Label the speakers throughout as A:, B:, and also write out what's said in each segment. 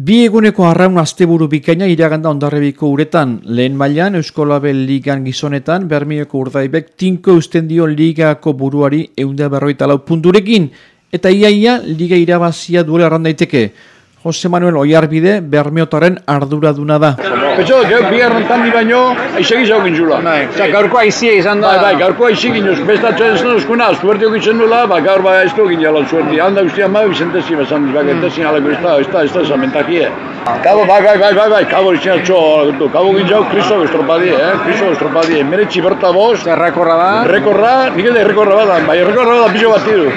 A: Bi eguneko arraun asteburu bikaina iraganda ondarrebiko uretan, lehen mailan Euskolabel Ligan gizonetan, Bermioko urdaibek tinko usten dio ligako buruari eunda berroita lau punturekin, eta iaia liga irabazia duela errandaiteke. Jose Manuel Oiarbide Bermeotaren arduraduna da.
B: Petxo, bigarren tandi baino, aizegi zaukin zula.
C: Bai, oza, gaurko aizia izan da.
B: Bai, bai, gaurko aizegi inoz, bestatzen ez nuzkuna, zuerte okitzen nula, ba, gaur ba ez dugu jalan zuerte. Handa guztia ma, bizentezi bezan, ba, gentezin alako ez da, ez da, ez da, zamentakie. Kabo, bai, bai, bai, bai, bai, kabo izan txo, kabo gintzau, kristo estropadie, eh, kristo estropadie. Meretxi berta bost,
C: Errekorra da.
B: rekorra, nik ere rekorra bada, bai, rekorra bada pixo bat diru.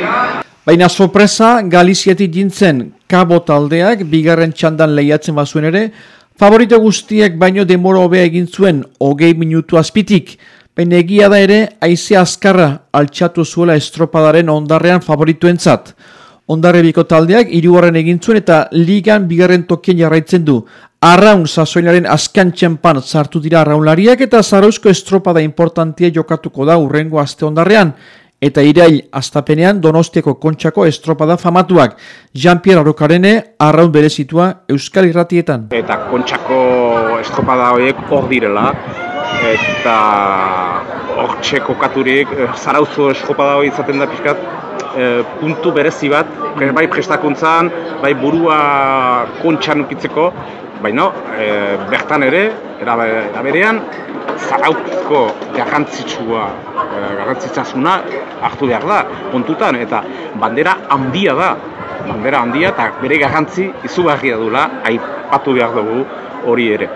A: Baina sorpresa, Galiziatik jintzen kabo taldeak, bigarren txandan lehiatzen bazuen ere, favorito guztiek baino demora hobea egin zuen hogei minutu azpitik, baina egia da ere, haize azkarra altxatu zuela estropadaren ondarrean favorituentzat. Ondarrebiko taldeak hirugarren egin zuen eta ligan bigarren tokien jarraitzen du. Arraun sasoinaren azkan txempan sartu dira arraunlariak eta zarauzko estropada importantia jokatuko da urrengo aste ondarrean. Eta irail astapenean donostiako kontxako estropada famatuak. Jean-Pierre Arokarene arraun berezitua Euskal Irratietan.
D: eta kontxako estropada horiek hor direla eta hortxe kokaturik eh, zarauzo estropada hori izaten da pixkat eh, puntu berezi bat bai prestakuntzan, bai burua kontxan ukitzeko baina eh, bertan ere, era, era berean, zarauzko garrantzitsua, garrantzitsasuna hartu behar da, kontutan, eta bandera handia da, bandera handia eta bere garrantzi izugarria dula aipatu behar dugu hori ere.